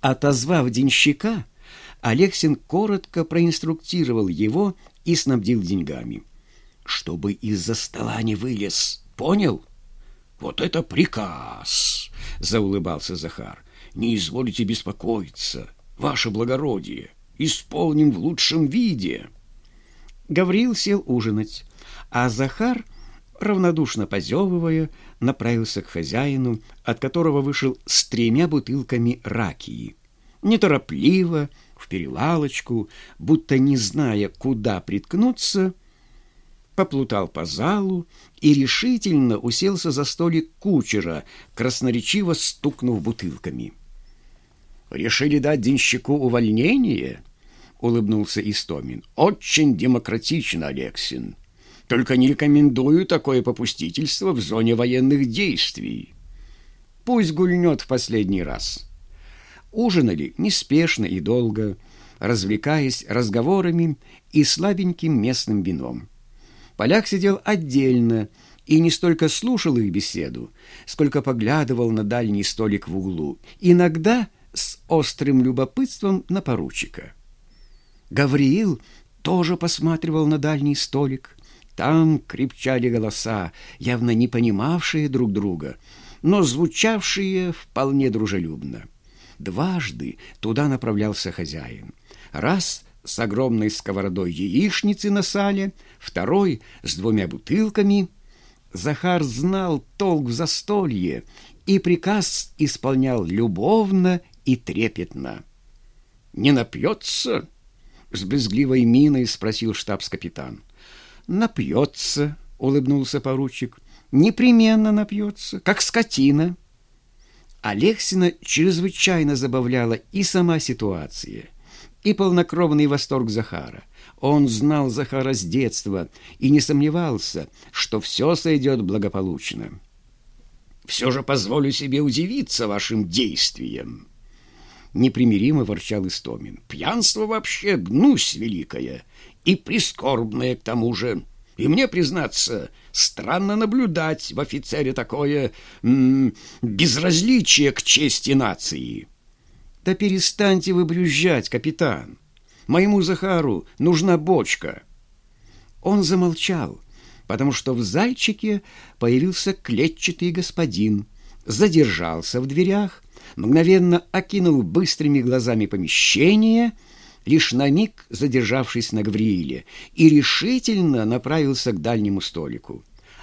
Отозвав денщика, Алексин коротко проинструктировал его и снабдил деньгами. «Чтобы из-за стола не вылез, понял?» «Вот это приказ!» — заулыбался Захар. «Не изволите беспокоиться, ваше благородие, исполним в лучшем виде». Гаврил сел ужинать, а Захар, равнодушно позевывая, направился к хозяину, от которого вышел с тремя бутылками ракии. Неторопливо, в перевалочку, будто не зная, куда приткнуться, поплутал по залу и решительно уселся за столик кучера, красноречиво стукнув бутылками. «Решили дать денщику увольнение?» — улыбнулся Истомин. «Очень демократично, Алексин. Только не рекомендую такое попустительство в зоне военных действий. Пусть гульнет в последний раз». Ужинали неспешно и долго, развлекаясь разговорами и слабеньким местным вином. Поляк сидел отдельно и не столько слушал их беседу, сколько поглядывал на дальний столик в углу, иногда с острым любопытством на поручика. Гавриил тоже посматривал на дальний столик. Там крепчали голоса, явно не понимавшие друг друга, но звучавшие вполне дружелюбно. Дважды туда направлялся хозяин. Раз с огромной сковородой яичницы на сале, второй с двумя бутылками. Захар знал толк в застолье и приказ исполнял любовно и трепетно. «Не напьется?» — с брезгливой миной спросил штабс-капитан. «Напьется», — улыбнулся поручик. «Непременно напьется, как скотина». Алексина чрезвычайно забавляла и сама ситуация, и полнокровный восторг Захара. Он знал Захара с детства и не сомневался, что все сойдет благополучно. «Все же позволю себе удивиться вашим действиям», — непримиримо ворчал Истомин. «Пьянство вообще гнусь великая и прискорбное к тому же». И мне, признаться, странно наблюдать в офицере такое м -м, безразличие к чести нации. Да перестаньте вы брюзжать, капитан. Моему Захару нужна бочка. Он замолчал, потому что в зайчике появился клетчатый господин, задержался в дверях, мгновенно окинул быстрыми глазами помещение — лишь на миг задержавшись на Гаврииле, и решительно направился к дальнему столику.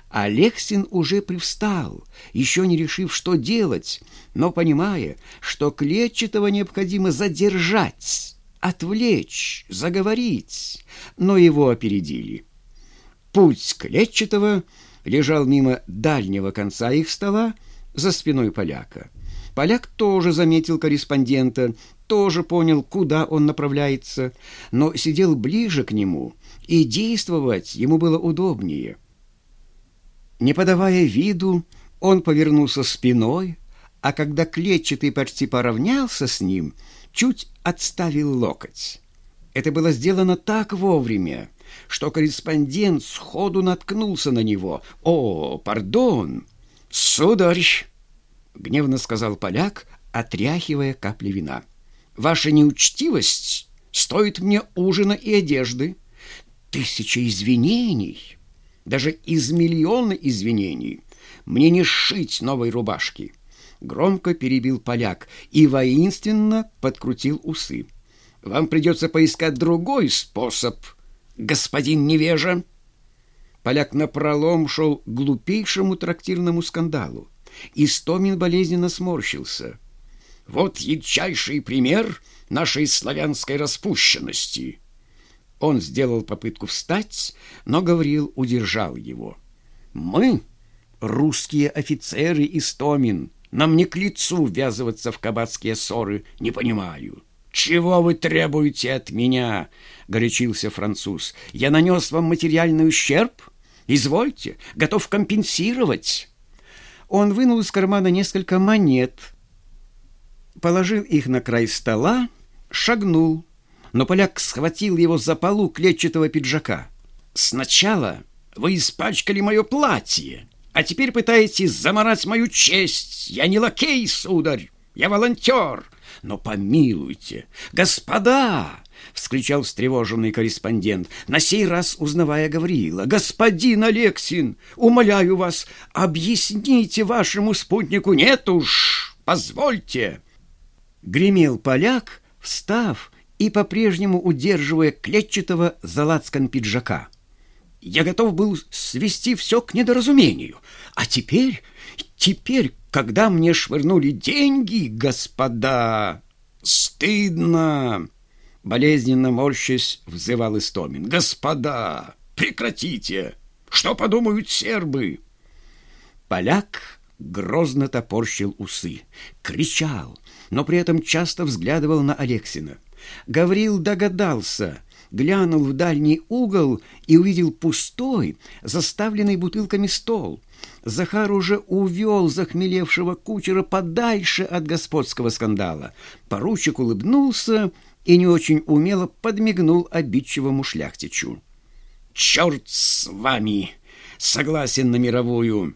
Алексин уже привстал, еще не решив, что делать, но понимая, что Клетчатого необходимо задержать, отвлечь, заговорить, но его опередили. Путь Клетчатого лежал мимо дальнего конца их стола за спиной поляка. Поляк тоже заметил корреспондента тоже понял, куда он направляется, но сидел ближе к нему, и действовать ему было удобнее. Не подавая виду, он повернулся спиной, а когда клетчатый почти поравнялся с ним, чуть отставил локоть. Это было сделано так вовремя, что корреспондент сходу наткнулся на него. «О, пардон! Сударь!» — гневно сказал поляк, отряхивая капли вина. Ваша неучтивость стоит мне ужина и одежды. Тысяча извинений, даже из миллиона извинений. Мне не сшить новой рубашки. Громко перебил поляк и воинственно подкрутил усы. Вам придется поискать другой способ, господин невежа. Поляк напролом шел к глупейшему трактирному скандалу. Истомин болезненно сморщился — вот ярчайший пример нашей славянской распущенности. Он сделал попытку встать, но Гаврил удержал его. Мы, русские офицеры из Томин, нам не к лицу ввязываться в кабацкие ссоры, не понимаю. «Чего вы требуете от меня?» — горячился француз. «Я нанес вам материальный ущерб? Извольте, готов компенсировать». Он вынул из кармана несколько монет — положил их на край стола, шагнул, но поляк схватил его за полу клетчатого пиджака. «Сначала вы испачкали мое платье, а теперь пытаетесь заморать мою честь. Я не лакей, сударь, я волонтер, Но помилуйте, господа!» — вскричал встревоженный корреспондент, на сей раз узнавая Гавриила. «Господин Алексин, умоляю вас, объясните вашему спутнику. Нет уж, позвольте!» Гремел поляк, встав и по-прежнему удерживая клетчатого за пиджака. «Я готов был свести все к недоразумению. А теперь, теперь, когда мне швырнули деньги, господа, стыдно!» Болезненно морщась, взывал Истомин. «Господа, прекратите! Что подумают сербы?» Поляк грозно топорщил усы, кричал, но при этом часто взглядывал на Алексина. Гаврил догадался, глянул в дальний угол и увидел пустой, заставленный бутылками стол. Захар уже увел захмелевшего кучера подальше от господского скандала. Поручик улыбнулся и не очень умело подмигнул обидчивому шляхтичу. «Черт с вами! Согласен на мировую!»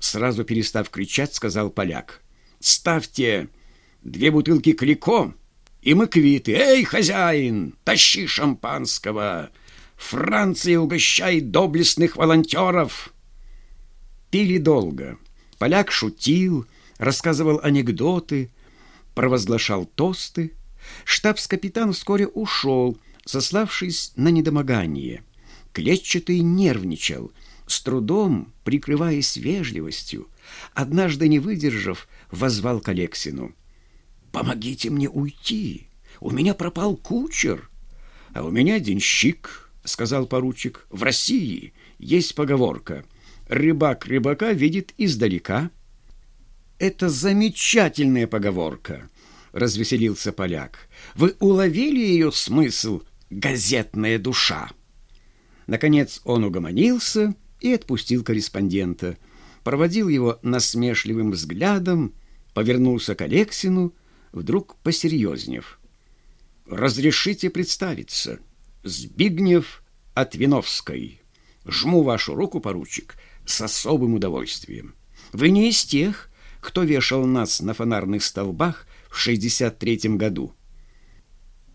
Сразу перестав кричать, сказал поляк. «Ставьте две бутылки клико, и мы квиты. Эй, хозяин, тащи шампанского! Франция угощает доблестных волонтеров!» Пили долго. Поляк шутил, рассказывал анекдоты, провозглашал тосты, Штабс-капитан вскоре ушел, сославшись на недомогание. Клетчатый нервничал, с трудом прикрываясь вежливостью. Однажды, не выдержав, возвал к Алексину. «Помогите мне уйти! У меня пропал кучер!» «А у меня денщик», — сказал поручик. «В России есть поговорка. Рыбак рыбака видит издалека». «Это замечательная поговорка», — развеселился поляк. «Вы уловили ее смысл, газетная душа?» Наконец он угомонился и отпустил корреспондента, проводил его насмешливым взглядом, повернулся к Алексину, вдруг посерьезнев. «Разрешите представиться. Збигнев от Виновской. Жму вашу руку, поручик, с особым удовольствием. Вы не из тех, кто вешал нас на фонарных столбах в 63 году.